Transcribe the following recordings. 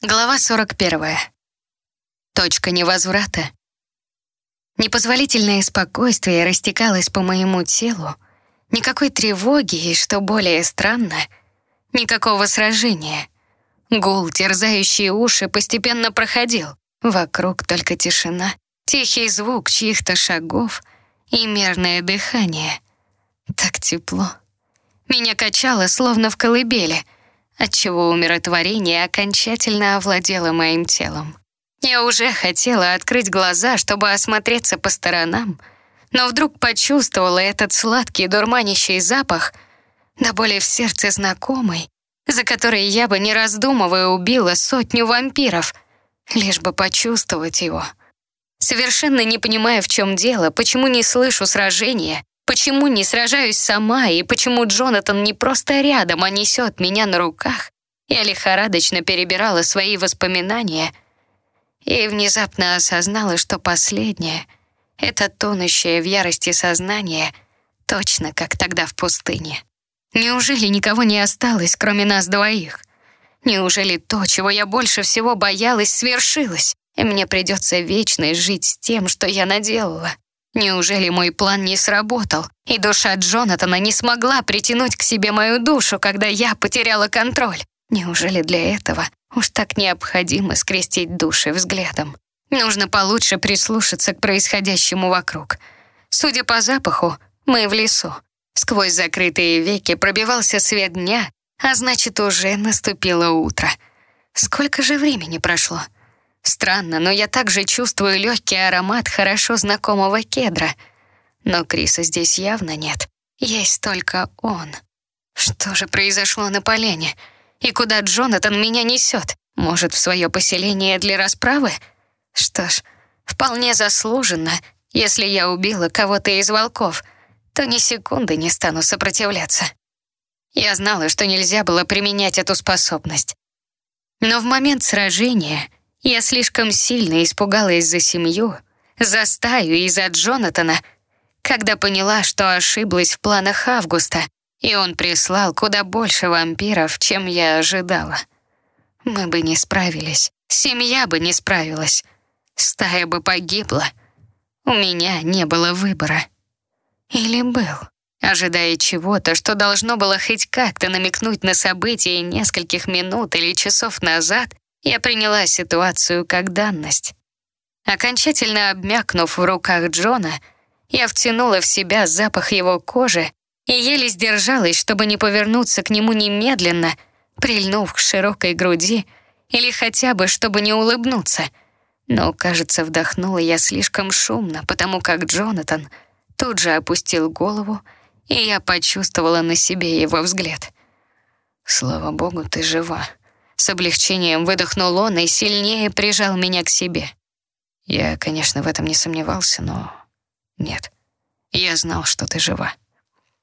Глава 41. Точка невозврата. Непозволительное спокойствие растекалось по моему телу. Никакой тревоги и, что более странно, никакого сражения. Гул, терзающий уши, постепенно проходил. Вокруг только тишина, тихий звук чьих-то шагов и мерное дыхание. Так тепло. Меня качало, словно в колыбели — отчего умиротворение окончательно овладело моим телом. Я уже хотела открыть глаза, чтобы осмотреться по сторонам, но вдруг почувствовала этот сладкий дурманящий запах, до боли в сердце знакомый, за который я бы, не раздумывая, убила сотню вампиров, лишь бы почувствовать его. Совершенно не понимая, в чем дело, почему не слышу сражения, Почему не сражаюсь сама, и почему Джонатан не просто рядом, а несет меня на руках? Я лихорадочно перебирала свои воспоминания и внезапно осознала, что последнее — это тонущее в ярости сознание, точно как тогда в пустыне. Неужели никого не осталось, кроме нас двоих? Неужели то, чего я больше всего боялась, свершилось, и мне придется вечно жить с тем, что я наделала? Неужели мой план не сработал, и душа Джонатана не смогла притянуть к себе мою душу, когда я потеряла контроль? Неужели для этого уж так необходимо скрестить души взглядом? Нужно получше прислушаться к происходящему вокруг. Судя по запаху, мы в лесу. Сквозь закрытые веки пробивался свет дня, а значит, уже наступило утро. Сколько же времени прошло? Странно, но я также чувствую легкий аромат хорошо знакомого кедра. Но Криса здесь явно нет. Есть только он. Что же произошло на полене? И куда Джонатан меня несет? Может, в свое поселение для расправы? Что ж, вполне заслуженно. Если я убила кого-то из волков, то ни секунды не стану сопротивляться. Я знала, что нельзя было применять эту способность. Но в момент сражения я слишком сильно испугалась за семью, за стаю и за Джонатана, когда поняла, что ошиблась в планах Августа, и он прислал куда больше вампиров, чем я ожидала. Мы бы не справились, семья бы не справилась, стая бы погибла. У меня не было выбора. Или был, ожидая чего-то, что должно было хоть как-то намекнуть на события нескольких минут или часов назад, я приняла ситуацию как данность. Окончательно обмякнув в руках Джона, я втянула в себя запах его кожи и еле сдержалась, чтобы не повернуться к нему немедленно, прильнув к широкой груди или хотя бы, чтобы не улыбнуться. Но, кажется, вдохнула я слишком шумно, потому как Джонатан тут же опустил голову, и я почувствовала на себе его взгляд. «Слава богу, ты жива», с облегчением выдохнул он и сильнее прижал меня к себе. Я, конечно, в этом не сомневался, но нет. Я знал, что ты жива.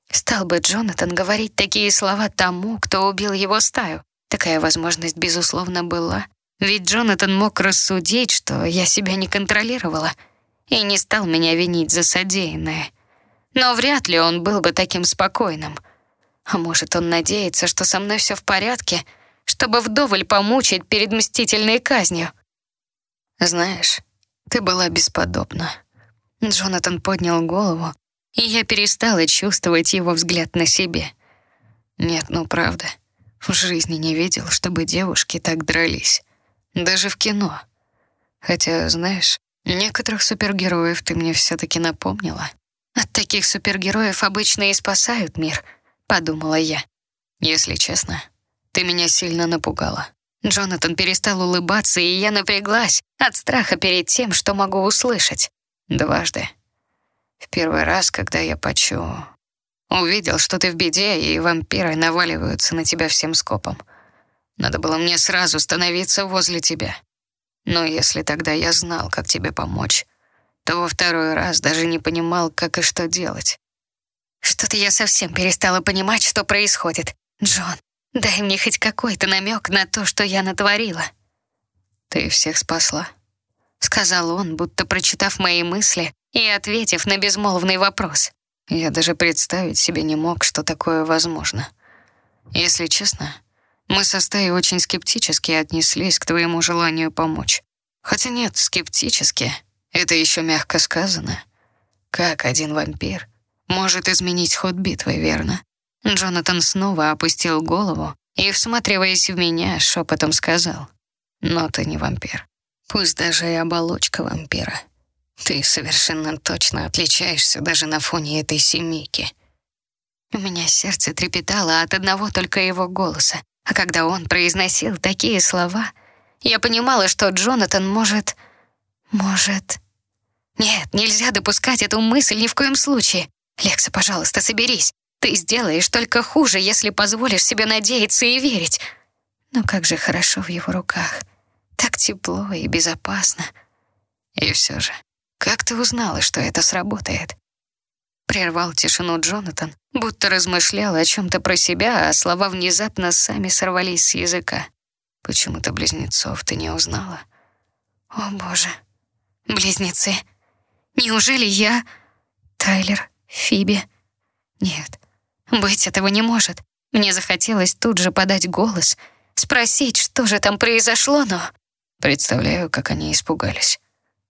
Стал бы Джонатан говорить такие слова тому, кто убил его стаю. Такая возможность, безусловно, была. Ведь Джонатан мог рассудить, что я себя не контролировала, и не стал меня винить за содеянное. Но вряд ли он был бы таким спокойным. А может, он надеется, что со мной все в порядке — чтобы вдоволь помучить перед мстительной казнью. Знаешь, ты была бесподобна. Джонатан поднял голову, и я перестала чувствовать его взгляд на себе. Нет, ну правда, в жизни не видел, чтобы девушки так дрались. Даже в кино. Хотя, знаешь, некоторых супергероев ты мне все-таки напомнила. От таких супергероев обычно и спасают мир, подумала я. Если честно, ты меня сильно напугала. Джонатан перестал улыбаться, и я напряглась от страха перед тем, что могу услышать. Дважды. В первый раз, когда я почу... Увидел, что ты в беде, и вампиры наваливаются на тебя всем скопом. Надо было мне сразу становиться возле тебя. Но если тогда я знал, как тебе помочь, то во второй раз даже не понимал, как и что делать. Что-то я совсем перестала понимать, что происходит. Джон, Дай мне хоть какой-то намек на то, что я натворила. Ты всех спасла, сказал он, будто прочитав мои мысли и ответив на безмолвный вопрос. Я даже представить себе не мог, что такое возможно. Если честно, Мы со стаей очень скептически отнеслись к твоему желанию помочь. Хотя нет, скептически. Это еще мягко сказано. Как один вампир может изменить ход битвы, верно? Джонатан снова опустил голову и, всматриваясь в меня, шепотом сказал. Но ты не вампир. Пусть даже и оболочка вампира. Ты совершенно точно отличаешься даже на фоне этой семейки. У меня сердце трепетало от одного только его голоса. А когда он произносил такие слова, я понимала, что Джонатан может... может... Нет, нельзя допускать эту мысль ни в коем случае. Лекса, пожалуйста, соберись. Ты сделаешь только хуже, если позволишь себе надеяться и верить. Но как же хорошо в его руках. Так тепло и безопасно. И все же, как ты узнала, что это сработает? Прервал тишину Джонатан, будто размышлял о чем-то про себя, а слова внезапно сами сорвались с языка. Почему-то близнецов ты не узнала? О, боже. Близнецы. Неужели я Тайлер, Фиби? Нет. Быть этого не может. Мне захотелось тут же подать голос, спросить, что же там произошло, но представляю, как они испугались.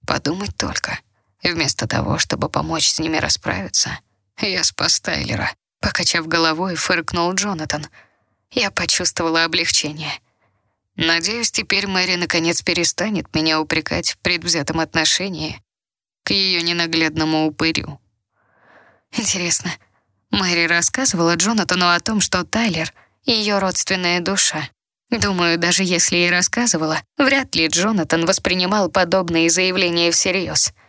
Подумать только. Вместо того, чтобы помочь с ними расправиться, я спас Тайлера. Покачав головой, фыркнул Джонатан. Я почувствовала облегчение. Надеюсь, теперь Мэри наконец перестанет меня упрекать в предвзятом отношении к ее ненаглядному упырю. Интересно, Мэри рассказывала Джонатану о том, что Тайлер — ее родственная душа. Думаю, даже если и рассказывала, вряд ли Джонатан воспринимал подобные заявления всерьез —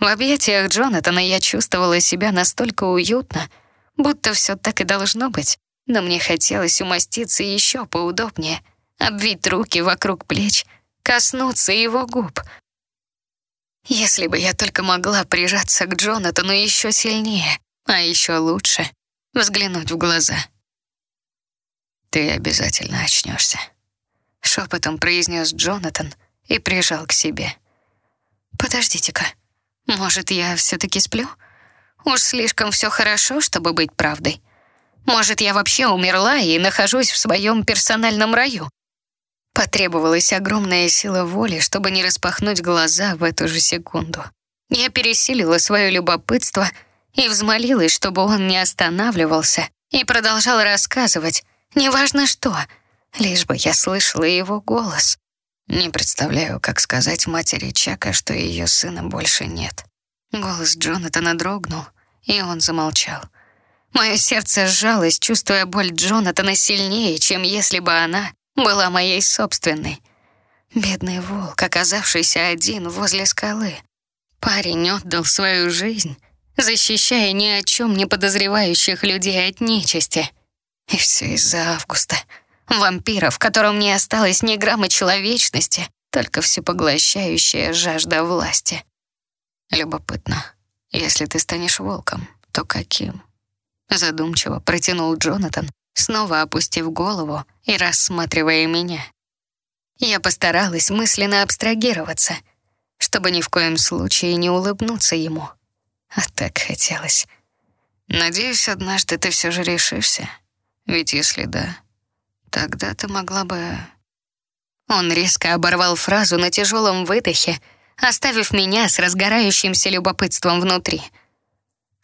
в объятиях Джонатана я чувствовала себя настолько уютно, будто все так и должно быть, но мне хотелось умоститься еще поудобнее, обвить руки вокруг плеч, коснуться его губ. Если бы я только могла прижаться к Джонатану еще сильнее, а еще лучше взглянуть в глаза. «Ты обязательно очнешься», — шепотом произнес Джонатан и прижал к себе. «Подождите-ка», может, я все-таки сплю? Уж слишком все хорошо, чтобы быть правдой. Может, я вообще умерла и нахожусь в своем персональном раю? Потребовалась огромная сила воли, чтобы не распахнуть глаза в эту же секунду. Я пересилила свое любопытство и взмолилась, чтобы он не останавливался и продолжал рассказывать, неважно что, лишь бы я слышала его голос. Не представляю, как сказать матери Чака, что ее сына больше нет. Голос Джонатана дрогнул, и он замолчал. Мое сердце сжалось, чувствуя боль Джонатана сильнее, чем если бы она была моей собственной. Бедный волк, оказавшийся один возле скалы. Парень отдал свою жизнь, защищая ни о чем не подозревающих людей от нечисти. И все из-за Августа — Вампира, в котором не осталось ни грамма человечности, только всепоглощающая жажда власти. Любопытно, если ты станешь волком, то каким? Задумчиво протянул Джонатан, снова опустив голову и рассматривая меня. Я постаралась мысленно абстрагироваться, чтобы ни в коем случае не улыбнуться ему. А так хотелось. Надеюсь, однажды ты все же решишься. Ведь если да, Тогда ты могла бы... Он резко оборвал фразу на тяжелом выдохе, оставив меня с разгорающимся любопытством внутри.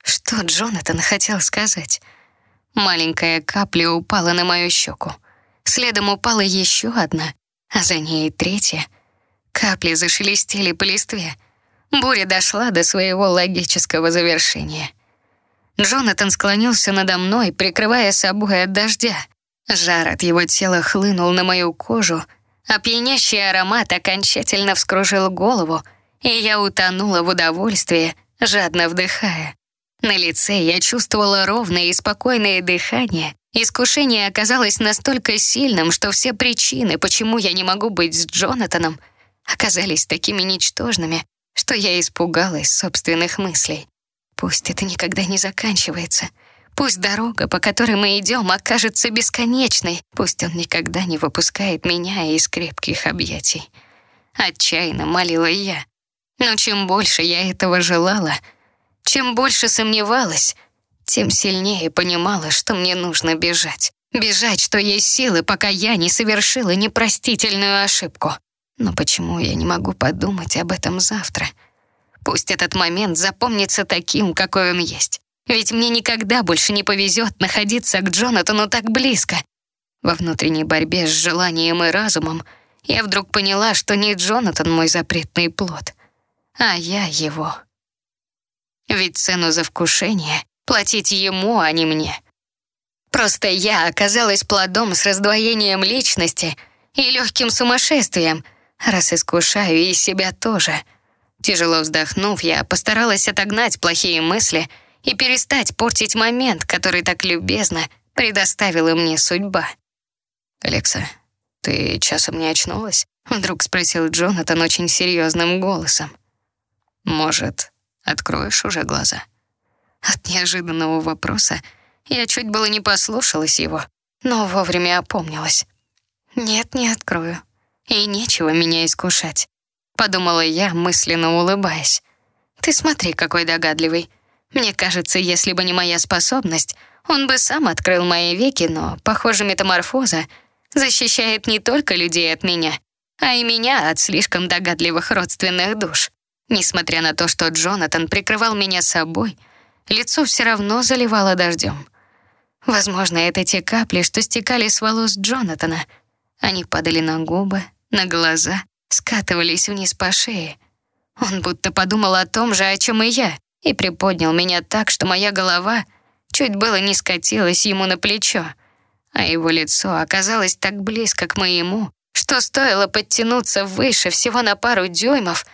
Что Джонатан хотел сказать? Маленькая капля упала на мою щеку. Следом упала еще одна, а за ней третья. Капли зашелестели по листве. Буря дошла до своего логического завершения. Джонатан склонился надо мной, прикрывая собой от дождя. Жар от его тела хлынул на мою кожу, а пьянящий аромат окончательно вскружил голову, и я утонула в удовольствии, жадно вдыхая. На лице я чувствовала ровное и спокойное дыхание. Искушение оказалось настолько сильным, что все причины, почему я не могу быть с Джонатаном, оказались такими ничтожными, что я испугалась собственных мыслей. Пусть это никогда не заканчивается — Пусть дорога, по которой мы идем, окажется бесконечной. Пусть он никогда не выпускает меня из крепких объятий. Отчаянно молила я. Но чем больше я этого желала, чем больше сомневалась, тем сильнее понимала, что мне нужно бежать. Бежать, что есть силы, пока я не совершила непростительную ошибку. Но почему я не могу подумать об этом завтра? Пусть этот момент запомнится таким, какой он есть. Ведь мне никогда больше не повезет находиться к Джонатану так близко. Во внутренней борьбе с желанием и разумом я вдруг поняла, что не Джонатан мой запретный плод, а я его. Ведь цену за вкушение платить ему, а не мне. Просто я оказалась плодом с раздвоением личности и легким сумасшествием, раз искушаю и себя тоже. Тяжело вздохнув, я постаралась отогнать плохие мысли и перестать портить момент, который так любезно предоставила мне судьба. «Алекса, ты часом не очнулась?» — вдруг спросил Джонатан очень серьезным голосом. «Может, откроешь уже глаза?» От неожиданного вопроса я чуть было не послушалась его, но вовремя опомнилась. «Нет, не открою. И нечего меня искушать», — подумала я, мысленно улыбаясь. «Ты смотри, какой догадливый. Мне кажется, если бы не моя способность, он бы сам открыл мои веки, но, похоже, метаморфоза защищает не только людей от меня, а и меня от слишком догадливых родственных душ. Несмотря на то, что Джонатан прикрывал меня собой, лицо все равно заливало дождем. Возможно, это те капли, что стекали с волос Джонатана. Они падали на губы, на глаза, скатывались вниз по шее. Он будто подумал о том же, о чем и я, и приподнял меня так, что моя голова чуть было не скатилась ему на плечо, а его лицо оказалось так близко к моему, что стоило подтянуться выше всего на пару дюймов,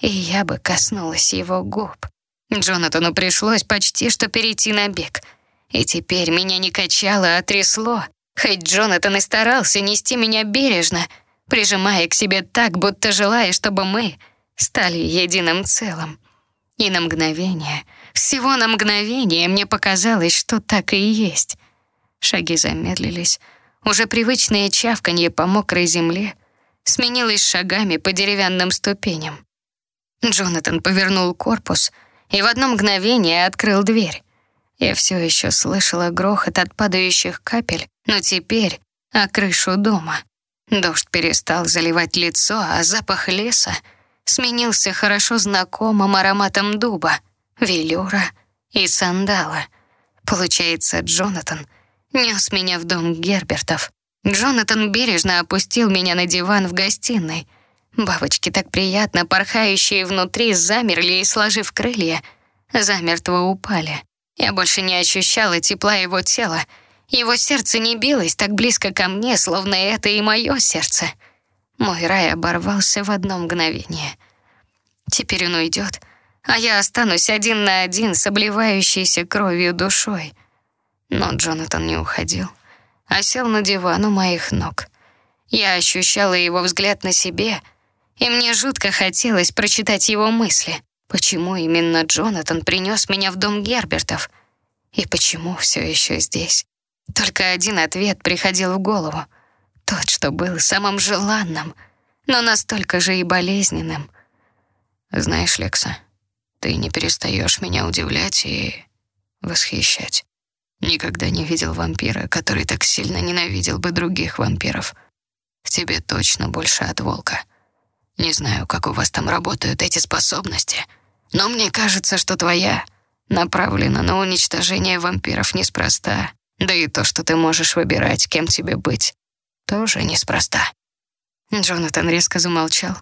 и я бы коснулась его губ. Джонатану пришлось почти что перейти на бег — и теперь меня не качало, а трясло. Хоть Джонатан и старался нести меня бережно, прижимая к себе так, будто желая, чтобы мы стали единым целым. И на мгновение, всего на мгновение мне показалось, что так и есть. Шаги замедлились. Уже привычное чавканье по мокрой земле сменилось шагами по деревянным ступеням. Джонатан повернул корпус и в одно мгновение открыл дверь. Я все еще слышала грохот от падающих капель, но теперь о крышу дома. Дождь перестал заливать лицо, а запах леса сменился хорошо знакомым ароматом дуба, велюра и сандала. Получается, Джонатан нес меня в дом Гербертов. Джонатан бережно опустил меня на диван в гостиной. Бабочки, так приятно порхающие внутри, замерли и, сложив крылья, замертво упали. Я больше не ощущала тепла его тела. Его сердце не билось так близко ко мне, словно это и мое сердце. Мой рай оборвался в одно мгновение. Теперь он уйдет, а я останусь один на один с обливающейся кровью душой. Но Джонатан не уходил, а сел на диван у моих ног. Я ощущала его взгляд на себе, и мне жутко хотелось прочитать его мысли. Почему именно Джонатан принес меня в дом Гербертов? И почему все еще здесь? Только один ответ приходил в голову. Тот, что был самым желанным, но настолько же и болезненным. Знаешь, Лекса, ты не перестаешь меня удивлять и восхищать. Никогда не видел вампира, который так сильно ненавидел бы других вампиров. В тебе точно больше от волка. Не знаю, как у вас там работают эти способности — но мне кажется, что твоя направлена на уничтожение вампиров неспроста. Да и то, что ты можешь выбирать, кем тебе быть, тоже неспроста». Джонатан резко замолчал.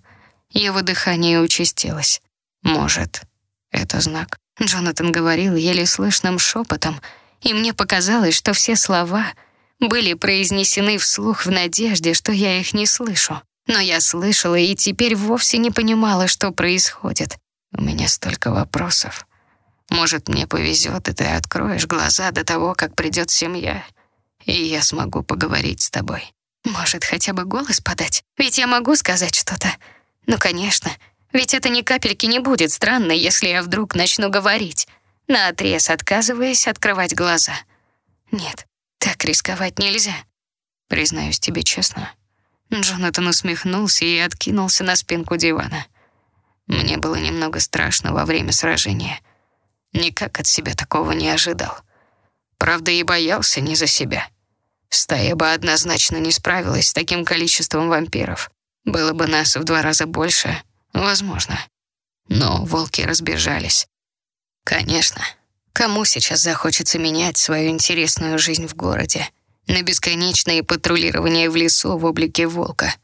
Его дыхание участилось. «Может, это знак?» Джонатан говорил еле слышным шепотом, и мне показалось, что все слова были произнесены вслух в надежде, что я их не слышу. Но я слышала и теперь вовсе не понимала, что происходит. У меня столько вопросов. Может, мне повезет, и ты откроешь глаза до того, как придет семья, и я смогу поговорить с тобой. Может, хотя бы голос подать? Ведь я могу сказать что-то. Ну, конечно. Ведь это ни капельки не будет странно, если я вдруг начну говорить, наотрез отказываясь открывать глаза. Нет, так рисковать нельзя. Признаюсь тебе честно. Джонатан усмехнулся и откинулся на спинку дивана. Мне было немного страшно во время сражения. Никак от себя такого не ожидал. Правда, и боялся не за себя. Стая бы однозначно не справилась с таким количеством вампиров. Было бы нас в два раза больше, возможно. Но волки разбежались. Конечно, кому сейчас захочется менять свою интересную жизнь в городе на бесконечное патрулирование в лесу в облике волка?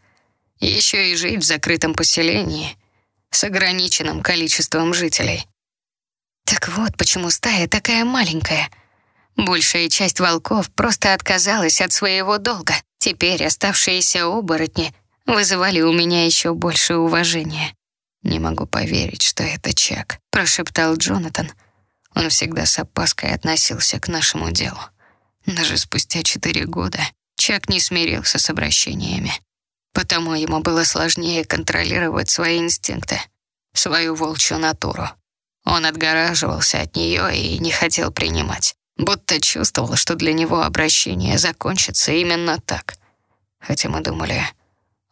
Еще и жить в закрытом поселении с ограниченным количеством жителей. Так вот, почему стая такая маленькая. Большая часть волков просто отказалась от своего долга. Теперь оставшиеся оборотни вызывали у меня еще больше уважения. «Не могу поверить, что это Чак», — прошептал Джонатан. Он всегда с опаской относился к нашему делу. Даже спустя четыре года Чак не смирился с обращениями. Потому ему было сложнее контролировать свои инстинкты, свою волчью натуру. Он отгораживался от нее и не хотел принимать, будто чувствовал, что для него обращение закончится именно так. Хотя мы думали,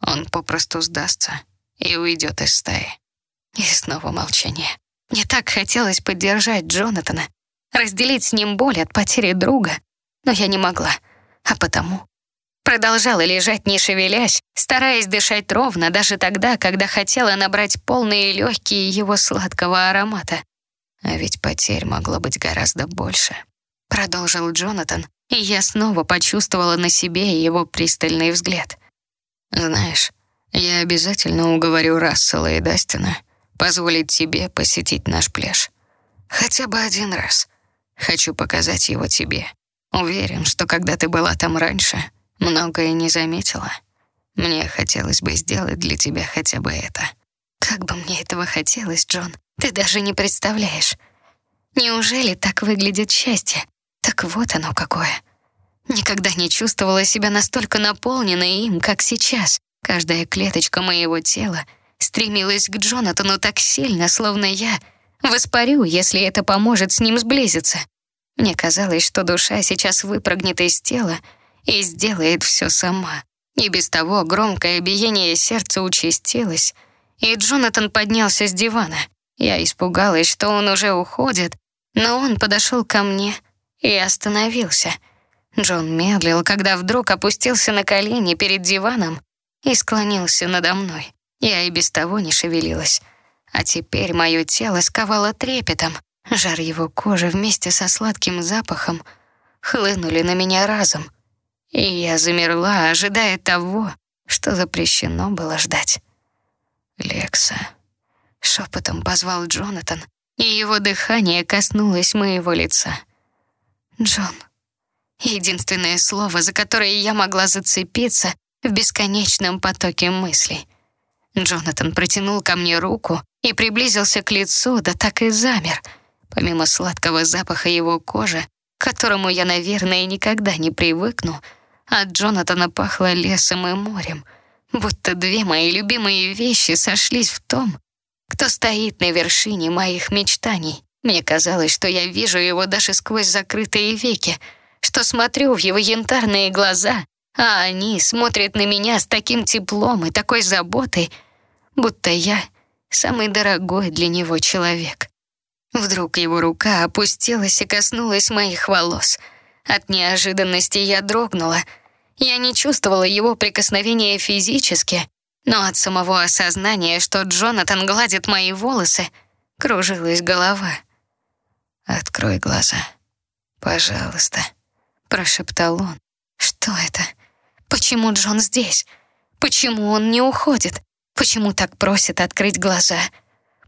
он попросту сдастся и уйдет из стаи. И снова молчание. Мне так хотелось поддержать Джонатана, разделить с ним боль от потери друга, но я не могла, а потому продолжала лежать, не шевелясь, стараясь дышать ровно даже тогда, когда хотела набрать полные легкие его сладкого аромата. А ведь потерь могло быть гораздо больше. Продолжил Джонатан, и я снова почувствовала на себе его пристальный взгляд. Знаешь, я обязательно уговорю Рассела и Дастина позволить тебе посетить наш пляж. Хотя бы один раз. Хочу показать его тебе. Уверен, что когда ты была там раньше, многое не заметила. Мне хотелось бы сделать для тебя хотя бы это. Как бы мне этого хотелось, Джон. Ты даже не представляешь. Неужели так выглядит счастье? Так вот оно какое. Никогда не чувствовала себя настолько наполненной им, как сейчас. Каждая клеточка моего тела стремилась к Джонатану так сильно, словно я воспарю, если это поможет с ним сблизиться. Мне казалось, что душа сейчас выпрыгнет из тела и сделает все сама. И без того громкое биение сердца участилось, и Джонатан поднялся с дивана. Я испугалась, что он уже уходит, но он подошел ко мне и остановился. Джон медлил, когда вдруг опустился на колени перед диваном и склонился надо мной. Я и без того не шевелилась. А теперь мое тело сковало трепетом. Жар его кожи вместе со сладким запахом хлынули на меня разом. И я замерла, ожидая того, что запрещено было ждать. «Лекса», — шепотом позвал Джонатан, и его дыхание коснулось моего лица. «Джон». Единственное слово, за которое я могла зацепиться в бесконечном потоке мыслей. Джонатан протянул ко мне руку и приблизился к лицу, да так и замер. Помимо сладкого запаха его кожи, к которому я, наверное, никогда не привыкну, от Джонатана пахло лесом и морем, будто две мои любимые вещи сошлись в том, кто стоит на вершине моих мечтаний. Мне казалось, что я вижу его даже сквозь закрытые веки, что смотрю в его янтарные глаза, а они смотрят на меня с таким теплом и такой заботой, будто я самый дорогой для него человек. Вдруг его рука опустилась и коснулась моих волос. От неожиданности я дрогнула. Я не чувствовала его прикосновения физически, но от самого осознания, что Джонатан гладит мои волосы, кружилась голова. «Открой глаза, пожалуйста», — прошептал он. «Что это? Почему Джон здесь? Почему он не уходит? Почему так просит открыть глаза?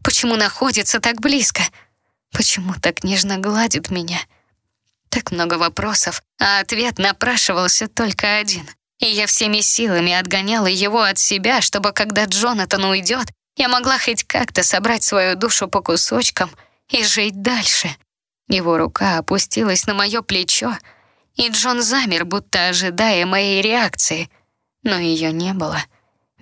Почему находится так близко? Почему так нежно гладит меня?» Так много вопросов, а ответ напрашивался только один. И я всеми силами отгоняла его от себя, чтобы когда Джонатан уйдет, я могла хоть как-то собрать свою душу по кусочкам и жить дальше. Его рука опустилась на мое плечо, и Джон замер, будто ожидая моей реакции. Но ее не было.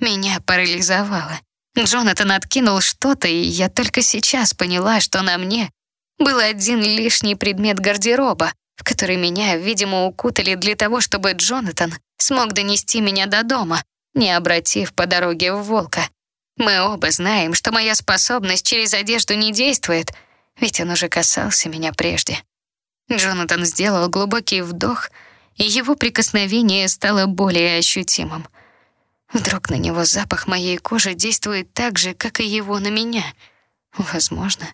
Меня парализовало. Джонатан откинул что-то, и я только сейчас поняла, что на мне был один лишний предмет гардероба, в который меня, видимо, укутали для того, чтобы Джонатан смог донести меня до дома, не обратив по дороге в волка. Мы оба знаем, что моя способность через одежду не действует, ведь он уже касался меня прежде. Джонатан сделал глубокий вдох и его прикосновение стало более ощутимым. Вдруг на него запах моей кожи действует так же, как и его на меня. Возможно.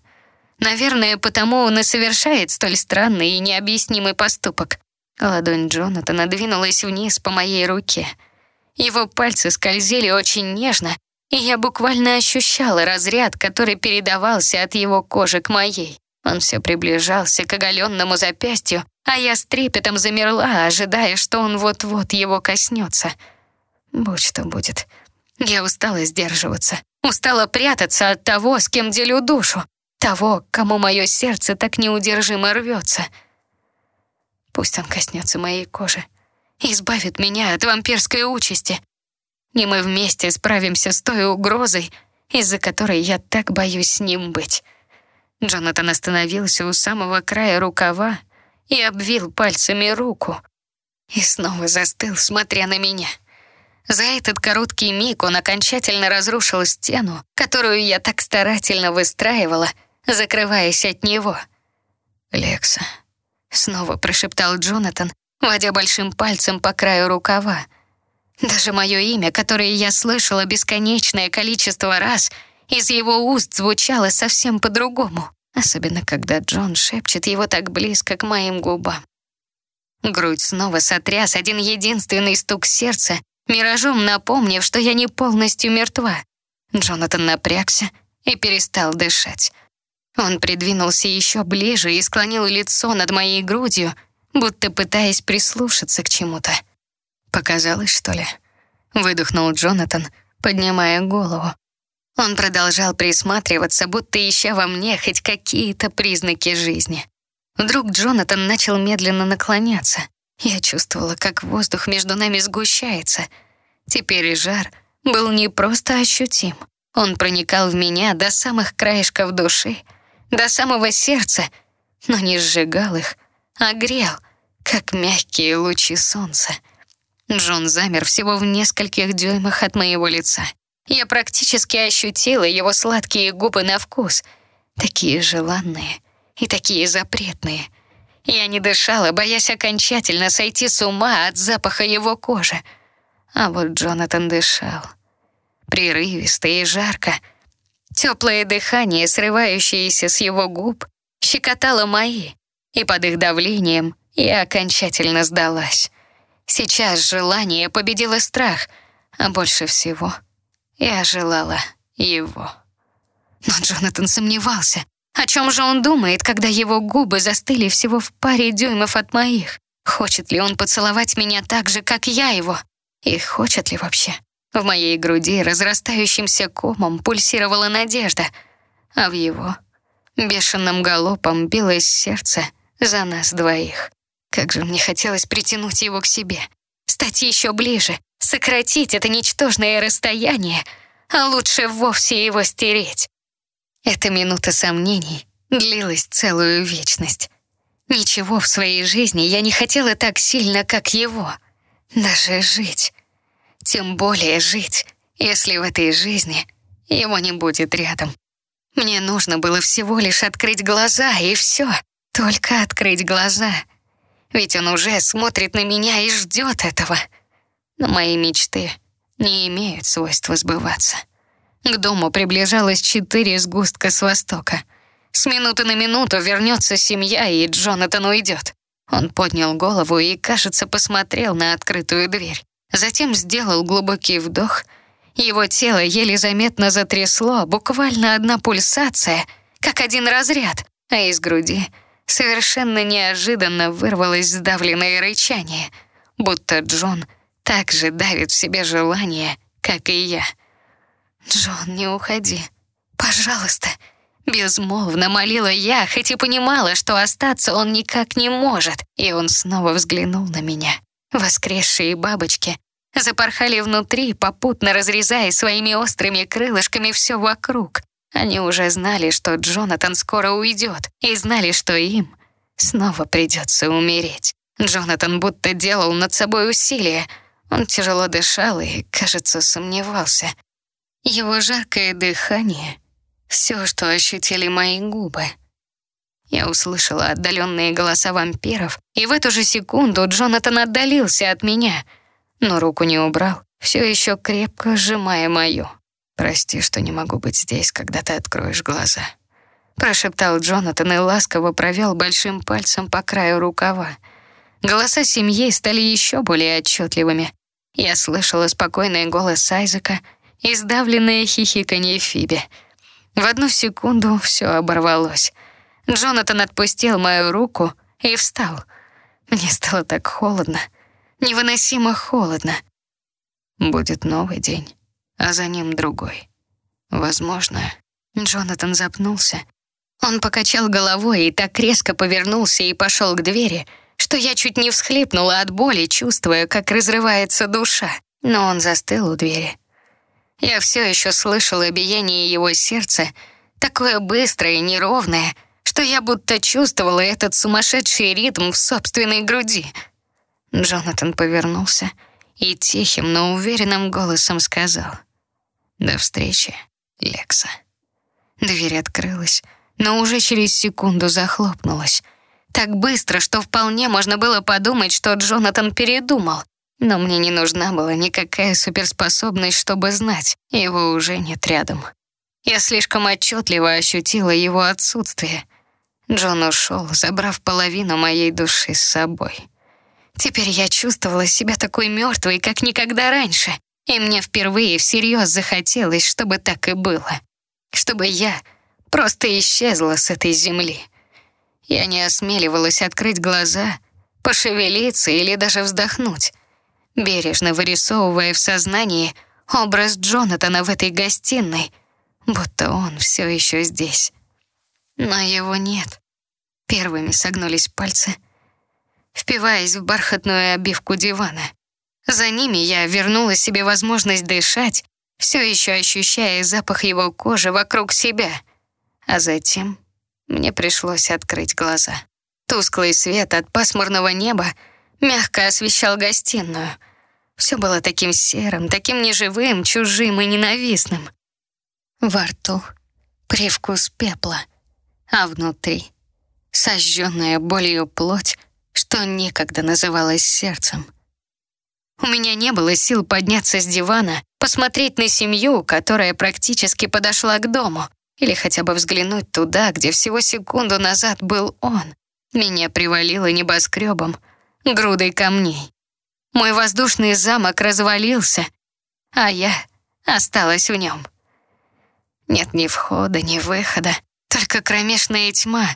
Наверное, потому он и совершает столь странный и необъяснимый поступок. Ладонь Джонатана двинулась вниз по моей руке. Его пальцы скользили очень нежно, и я буквально ощущала разряд, который передавался от его кожи к моей. Он все приближался к оголенному запястью, а я с трепетом замерла, ожидая, что он вот-вот его коснется. Будь что будет. Я устала сдерживаться, устала прятаться от того, с кем делю душу, того, кому мое сердце так неудержимо рвется. Пусть он коснется моей кожи, избавит меня от вампирской участи, и мы вместе справимся с той угрозой, из-за которой я так боюсь с ним быть. Джонатан остановился у самого края рукава и обвил пальцами руку. И снова застыл, смотря на меня. За этот короткий миг он окончательно разрушил стену, которую я так старательно выстраивала, закрываясь от него. «Лекса», — снова прошептал Джонатан, водя большим пальцем по краю рукава. Даже мое имя, которое я слышала бесконечное количество раз, из его уст звучало совсем по-другому, особенно когда Джон шепчет его так близко к моим губам. Грудь снова сотряс один единственный стук сердца, миражом напомнив, что я не полностью мертва. Джонатан напрягся и перестал дышать. Он придвинулся еще ближе и склонил лицо над моей грудью, будто пытаясь прислушаться к чему-то. Показалось, что ли? Выдохнул Джонатан, поднимая голову. Он продолжал присматриваться, будто ища во мне хоть какие-то признаки жизни. Вдруг Джонатан начал медленно наклоняться. Я чувствовала, как воздух между нами сгущается. Теперь и жар был не просто ощутим. Он проникал в меня до самых краешков души, до самого сердца, но не сжигал их, а грел, как мягкие лучи солнца. Джон замер всего в нескольких дюймах от моего лица. Я практически ощутила его сладкие губы на вкус, такие желанные и такие запретные. Я не дышала, боясь окончательно сойти с ума от запаха его кожи. А вот Джонатан дышал. Прерывисто и жарко. Теплое дыхание, срывающееся с его губ, щекотало мои, и под их давлением я окончательно сдалась. Сейчас желание победило страх, а больше всего я желала его. Но Джонатан сомневался. О чем же он думает, когда его губы застыли всего в паре дюймов от моих? Хочет ли он поцеловать меня так же, как я его? И хочет ли вообще? В моей груди разрастающимся комом пульсировала надежда, а в его бешеным галопом билось сердце за нас двоих. Как же мне хотелось притянуть его к себе, стать еще ближе, сократить это ничтожное расстояние, а лучше вовсе его стереть. Эта минута сомнений длилась целую вечность. Ничего в своей жизни я не хотела так сильно, как его. Даже жить. Тем более жить, если в этой жизни его не будет рядом. Мне нужно было всего лишь открыть глаза, и все. Только открыть глаза — ведь он уже смотрит на меня и ждет этого. Но мои мечты не имеют свойства сбываться. К дому приближалось четыре сгустка с востока. С минуты на минуту вернется семья, и Джонатан уйдет. Он поднял голову и, кажется, посмотрел на открытую дверь. Затем сделал глубокий вдох. Его тело еле заметно затрясло, буквально одна пульсация, как один разряд, а из груди совершенно неожиданно вырвалось сдавленное рычание, будто Джон также давит в себе желание, как и я. «Джон, не уходи. Пожалуйста». Безмолвно молила я, хоть и понимала, что остаться он никак не может, и он снова взглянул на меня. Воскресшие бабочки запорхали внутри, попутно разрезая своими острыми крылышками все вокруг. Они уже знали, что Джонатан скоро уйдет, и знали, что им снова придется умереть. Джонатан будто делал над собой усилие. Он тяжело дышал и, кажется, сомневался. Его жаркое дыхание — все, что ощутили мои губы. Я услышала отдаленные голоса вампиров, и в эту же секунду Джонатан отдалился от меня, но руку не убрал, все еще крепко сжимая мою. «Прости, что не могу быть здесь, когда ты откроешь глаза», прошептал Джонатан и ласково провел большим пальцем по краю рукава. Голоса семьи стали еще более отчетливыми. Я слышала спокойный голос Айзека и сдавленное хихиканье Фиби. В одну секунду все оборвалось. Джонатан отпустил мою руку и встал. Мне стало так холодно, невыносимо холодно. Будет новый день, а за ним другой. Возможно, Джонатан запнулся. Он покачал головой и так резко повернулся и пошел к двери, что я чуть не всхлипнула от боли, чувствуя, как разрывается душа. Но он застыл у двери. Я все еще слышала биение его сердца, такое быстрое и неровное, что я будто чувствовала этот сумасшедший ритм в собственной груди. Джонатан повернулся и тихим, но уверенным голосом сказал «До встречи, Лекса». Дверь открылась, но уже через секунду захлопнулась. Так быстро, что вполне можно было подумать, что Джонатан передумал. Но мне не нужна была никакая суперспособность, чтобы знать, его уже нет рядом. Я слишком отчетливо ощутила его отсутствие. Джон ушел, забрав половину моей души с собой. Теперь я чувствовала себя такой мертвой, как никогда раньше, и мне впервые всерьез захотелось, чтобы так и было. Чтобы я просто исчезла с этой земли. Я не осмеливалась открыть глаза, пошевелиться или даже вздохнуть, бережно вырисовывая в сознании образ Джонатана в этой гостиной, будто он все еще здесь. Но его нет. Первыми согнулись пальцы, впиваясь в бархатную обивку дивана. За ними я вернула себе возможность дышать, все еще ощущая запах его кожи вокруг себя — а затем мне пришлось открыть глаза. Тусклый свет от пасмурного неба мягко освещал гостиную. Все было таким серым, таким неживым, чужим и ненавистным. Во рту привкус пепла, а внутри сожженная болью плоть, что некогда называлась сердцем. У меня не было сил подняться с дивана, посмотреть на семью, которая практически подошла к дому. Или хотя бы взглянуть туда, где всего секунду назад был он. Меня привалило небоскребом, грудой камней. Мой воздушный замок развалился, а я осталась в нем. Нет ни входа, ни выхода, только кромешная тьма,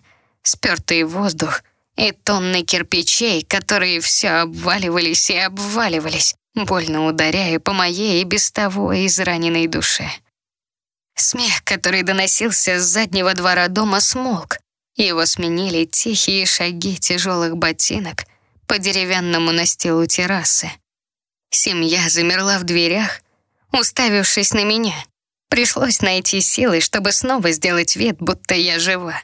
спертый воздух и тонны кирпичей, которые все обваливались и обваливались, больно ударяя по моей и без того израненной душе. Смех, который доносился с заднего двора дома, смолк. Его сменили тихие шаги тяжелых ботинок по деревянному настилу террасы. Семья замерла в дверях, уставившись на меня. Пришлось найти силы, чтобы снова сделать вид, будто я жива.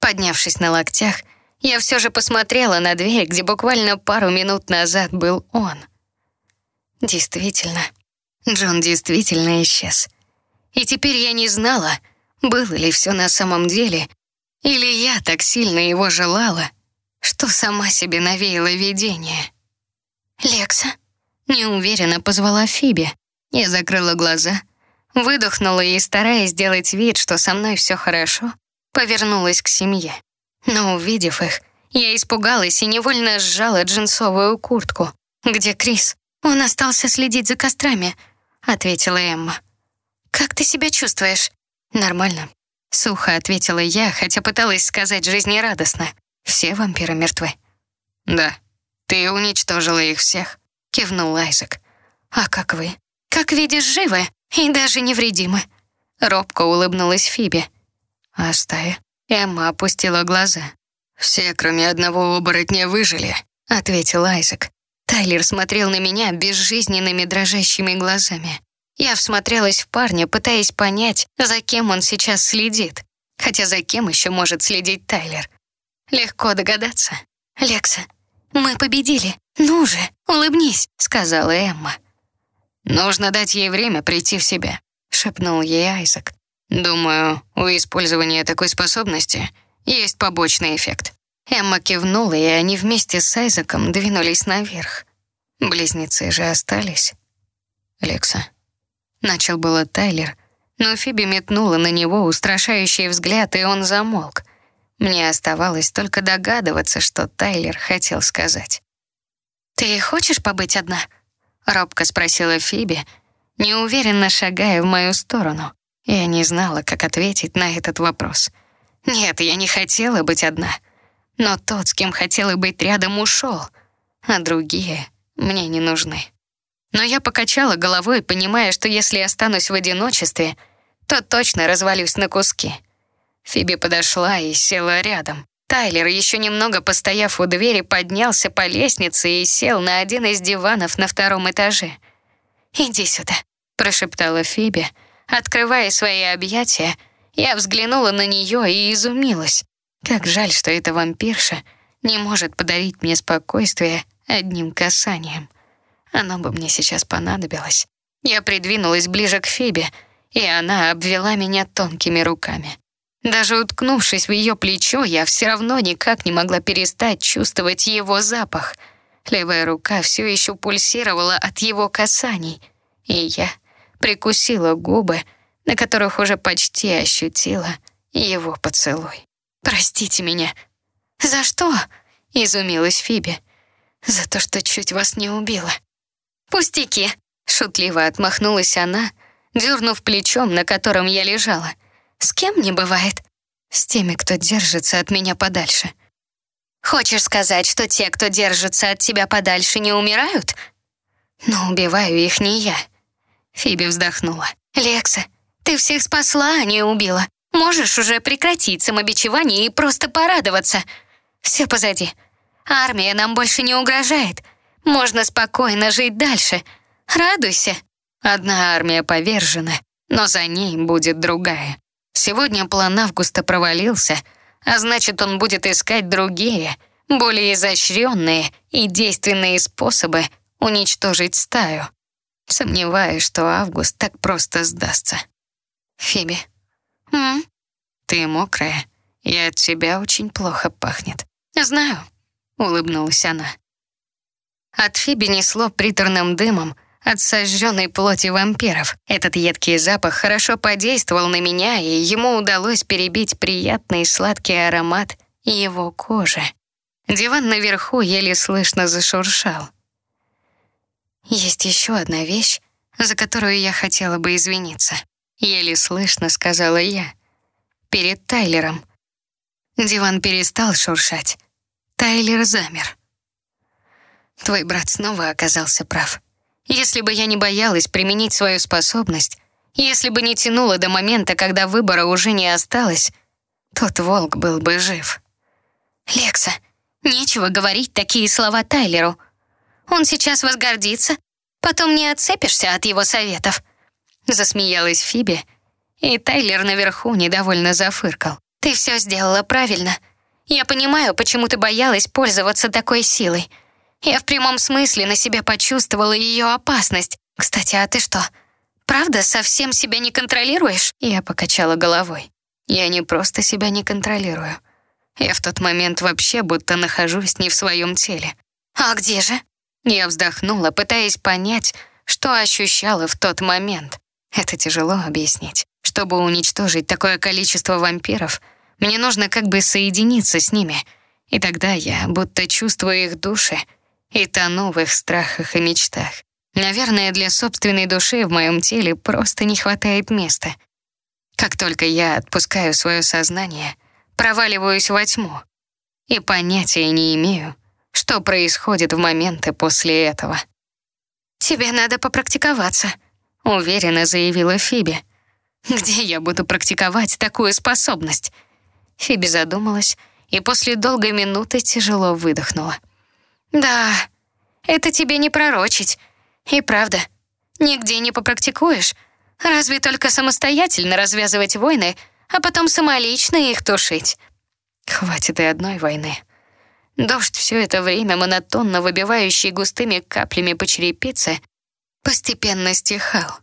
Поднявшись на локтях, я все же посмотрела на дверь, где буквально пару минут назад был он. Действительно, Джон действительно исчез. И теперь я не знала, было ли все на самом деле, или я так сильно его желала, что сама себе навеяла видение. «Лекса?» — неуверенно позвала Фиби. Я закрыла глаза, выдохнула и, стараясь сделать вид, что со мной все хорошо, повернулась к семье. Но, увидев их, я испугалась и невольно сжала джинсовую куртку. «Где Крис?» «Он остался следить за кострами», — ответила Эмма. «Как ты себя чувствуешь?» «Нормально», — сухо ответила я, хотя пыталась сказать жизнерадостно. «Все вампиры мертвы». «Да, ты уничтожила их всех», — кивнул Айзек. «А как вы?» «Как видишь, живы и даже невредимы». Робко улыбнулась Фиби. «А стая?» Эмма опустила глаза. «Все, кроме одного оборотня, выжили», — ответил Айзек. Тайлер смотрел на меня безжизненными дрожащими глазами. Я всмотрелась в парня, пытаясь понять, за кем он сейчас следит. Хотя за кем еще может следить Тайлер? Легко догадаться. «Лекса, мы победили. Ну же, улыбнись», — сказала Эмма. «Нужно дать ей время прийти в себя», — шепнул ей Айзек. «Думаю, у использования такой способности есть побочный эффект». Эмма кивнула, и они вместе с Айзеком двинулись наверх. Близнецы же остались. «Лекса». Начал было Тайлер, но Фиби метнула на него устрашающий взгляд, и он замолк. Мне оставалось только догадываться, что Тайлер хотел сказать. «Ты хочешь побыть одна?» — робко спросила Фиби, неуверенно шагая в мою сторону. Я не знала, как ответить на этот вопрос. Нет, я не хотела быть одна. Но тот, с кем хотела быть рядом, ушел, а другие мне не нужны. Но я покачала головой, понимая, что если останусь в одиночестве, то точно развалюсь на куски. Фиби подошла и села рядом. Тайлер, еще немного постояв у двери, поднялся по лестнице и сел на один из диванов на втором этаже. «Иди сюда», — прошептала Фиби, открывая свои объятия. Я взглянула на нее и изумилась. Как жаль, что эта вампирша не может подарить мне спокойствие одним касанием. Оно бы мне сейчас понадобилось. Я придвинулась ближе к Фибе, и она обвела меня тонкими руками. Даже уткнувшись в ее плечо, я все равно никак не могла перестать чувствовать его запах. Левая рука все еще пульсировала от его касаний, и я прикусила губы, на которых уже почти ощутила его поцелуй. «Простите меня». «За что?» — изумилась Фиби. «За то, что чуть вас не убила». «Пустяки», — шутливо отмахнулась она, дернув плечом, на котором я лежала. С кем не бывает? С теми, кто держится от меня подальше. Хочешь сказать, что те, кто держится от тебя подальше, не умирают? Но убиваю их не я. Фиби вздохнула. Лекса, ты всех спасла, а не убила. Можешь уже прекратить самобичевание и просто порадоваться. Все позади. Армия нам больше не угрожает. Можно спокойно жить дальше. Радуйся. Одна армия повержена, но за ней будет другая. Сегодня план Августа провалился, а значит, он будет искать другие, более изощренные и действенные способы уничтожить стаю. Сомневаюсь, что Август так просто сдастся. Фиби. М? Ты мокрая, и от тебя очень плохо пахнет. Знаю, улыбнулась она. От Фиби несло приторным дымом, от сожженной плоти вампиров. Этот едкий запах хорошо подействовал на меня, и ему удалось перебить приятный сладкий аромат его кожи. Диван наверху еле слышно зашуршал. «Есть еще одна вещь, за которую я хотела бы извиниться», — еле слышно сказала я. «Перед Тайлером». Диван перестал шуршать. Тайлер замер. «Твой брат снова оказался прав», если бы я не боялась применить свою способность, если бы не тянула до момента, когда выбора уже не осталось, тот волк был бы жив. «Лекса, нечего говорить такие слова Тайлеру. Он сейчас возгордится, потом не отцепишься от его советов». Засмеялась Фиби, и Тайлер наверху недовольно зафыркал. «Ты все сделала правильно. Я понимаю, почему ты боялась пользоваться такой силой. Я в прямом смысле на себя почувствовала ее опасность. Кстати, а ты что, правда совсем себя не контролируешь? Я покачала головой. Я не просто себя не контролирую. Я в тот момент вообще будто нахожусь не в своем теле. А где же? Я вздохнула, пытаясь понять, что ощущала в тот момент. Это тяжело объяснить. Чтобы уничтожить такое количество вампиров, мне нужно как бы соединиться с ними. И тогда я будто чувствую их души — и тону в их страхах и мечтах. Наверное, для собственной души в моем теле просто не хватает места. Как только я отпускаю свое сознание, проваливаюсь во тьму и понятия не имею, что происходит в моменты после этого. «Тебе надо попрактиковаться», — уверенно заявила Фиби. «Где я буду практиковать такую способность?» Фиби задумалась и после долгой минуты тяжело выдохнула. Да, это тебе не пророчить. И правда, нигде не попрактикуешь. Разве только самостоятельно развязывать войны, а потом самолично их тушить. Хватит и одной войны. Дождь все это время, монотонно выбивающий густыми каплями по черепице, постепенно стихал.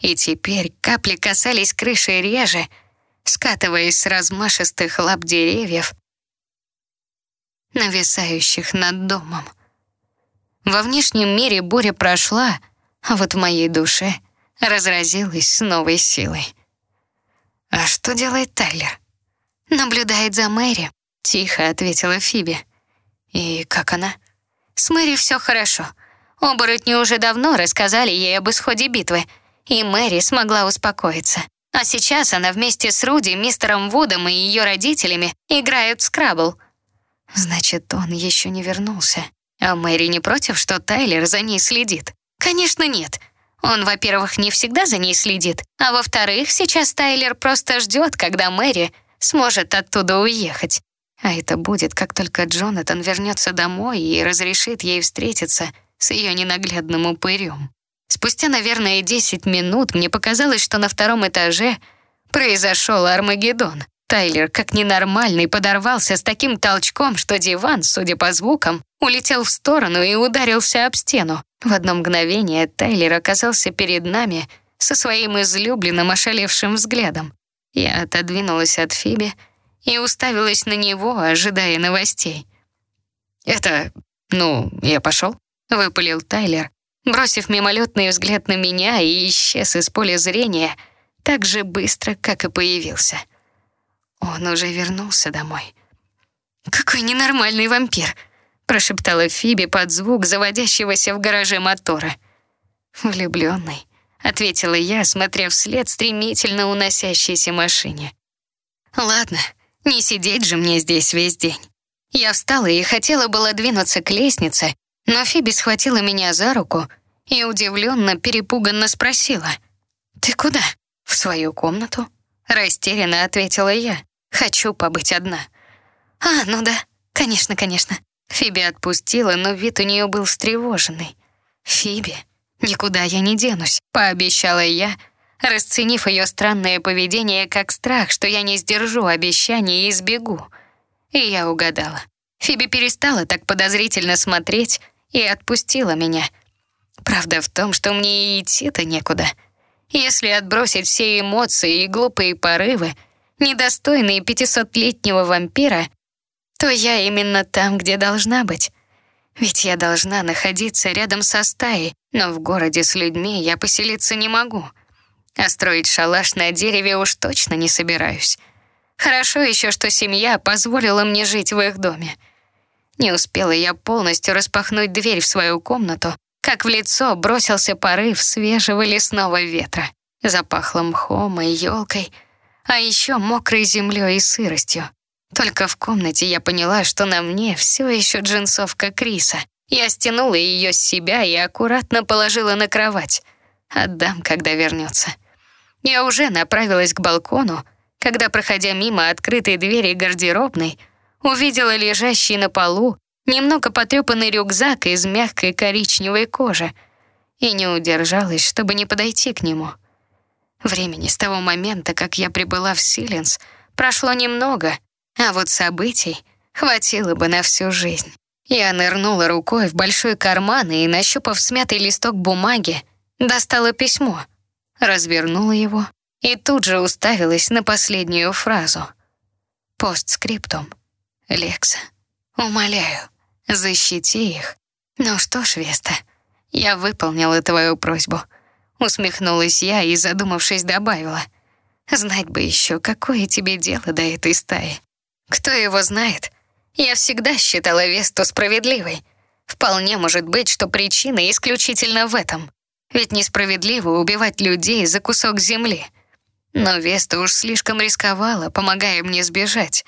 И теперь капли касались крыши реже, скатываясь с размашистых лап деревьев, нависающих над домом. Во внешнем мире буря прошла, а вот в моей душе разразилась с новой силой. «А что делает Тайлер?» «Наблюдает за Мэри», — тихо ответила Фиби. «И как она?» «С Мэри все хорошо. Оборотни уже давно рассказали ей об исходе битвы, и Мэри смогла успокоиться. А сейчас она вместе с Руди, мистером Вудом и ее родителями играют в скрабл. Значит, он еще не вернулся. А Мэри не против, что Тайлер за ней следит? Конечно, нет. Он, во-первых, не всегда за ней следит, а во-вторых, сейчас Тайлер просто ждет, когда Мэри сможет оттуда уехать. А это будет, как только Джонатан вернется домой и разрешит ей встретиться с ее ненаглядным упырем. Спустя, наверное, 10 минут мне показалось, что на втором этаже произошел Армагеддон. Тайлер, как ненормальный, подорвался с таким толчком, что диван, судя по звукам, улетел в сторону и ударился об стену. В одно мгновение Тайлер оказался перед нами со своим излюбленным ошалевшим взглядом. Я отодвинулась от Фиби и уставилась на него, ожидая новостей. «Это... ну, я пошел», — выпалил Тайлер, бросив мимолетный взгляд на меня и исчез из поля зрения так же быстро, как и появился. Он уже вернулся домой. «Какой ненормальный вампир!» — прошептала Фиби под звук заводящегося в гараже мотора. «Влюбленный», — ответила я, смотря вслед стремительно уносящейся машине. «Ладно, не сидеть же мне здесь весь день». Я встала и хотела было двинуться к лестнице, но Фиби схватила меня за руку и удивленно, перепуганно спросила. «Ты куда?» «В свою комнату?» Растерянно ответила я. «Хочу побыть одна». «А, ну да, конечно, конечно». Фиби отпустила, но вид у нее был встревоженный. «Фиби, никуда я не денусь», — пообещала я, расценив ее странное поведение как страх, что я не сдержу обещания и сбегу. И я угадала. Фиби перестала так подозрительно смотреть и отпустила меня. Правда в том, что мне и идти-то некуда. Если отбросить все эмоции и глупые порывы, недостойные пятисотлетнего вампира, то я именно там, где должна быть. Ведь я должна находиться рядом со стаей, но в городе с людьми я поселиться не могу. А строить шалаш на дереве уж точно не собираюсь. Хорошо еще, что семья позволила мне жить в их доме. Не успела я полностью распахнуть дверь в свою комнату, как в лицо бросился порыв свежего лесного ветра. Запахло мхом и елкой, а еще мокрой землей и сыростью. Только в комнате я поняла, что на мне все еще джинсовка Криса. Я стянула ее с себя и аккуратно положила на кровать. Отдам, когда вернется. Я уже направилась к балкону, когда, проходя мимо открытой двери гардеробной, увидела лежащий на полу немного потрепанный рюкзак из мягкой коричневой кожи и не удержалась, чтобы не подойти к нему. Времени с того момента, как я прибыла в Силенс, прошло немного, а вот событий хватило бы на всю жизнь. Я нырнула рукой в большой карман и, нащупав смятый листок бумаги, достала письмо, развернула его и тут же уставилась на последнюю фразу. Постскриптум. Лекса, умоляю, защити их. Ну что ж, Веста, я выполнила твою просьбу. Усмехнулась я и, задумавшись, добавила. Знать бы еще, какое тебе дело до этой стаи. Кто его знает? Я всегда считала Весту справедливой. Вполне может быть, что причина исключительно в этом. Ведь несправедливо убивать людей за кусок земли. Но Веста уж слишком рисковала, помогая мне сбежать.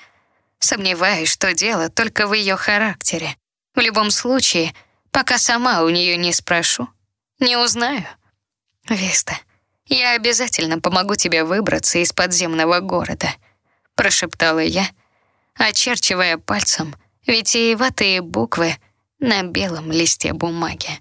Сомневаюсь, что дело только в ее характере. В любом случае, пока сама у нее не спрошу, не узнаю. Веста, я обязательно помогу тебе выбраться из подземного города, прошептала я, очерчивая пальцем витиеватые буквы на белом листе бумаги.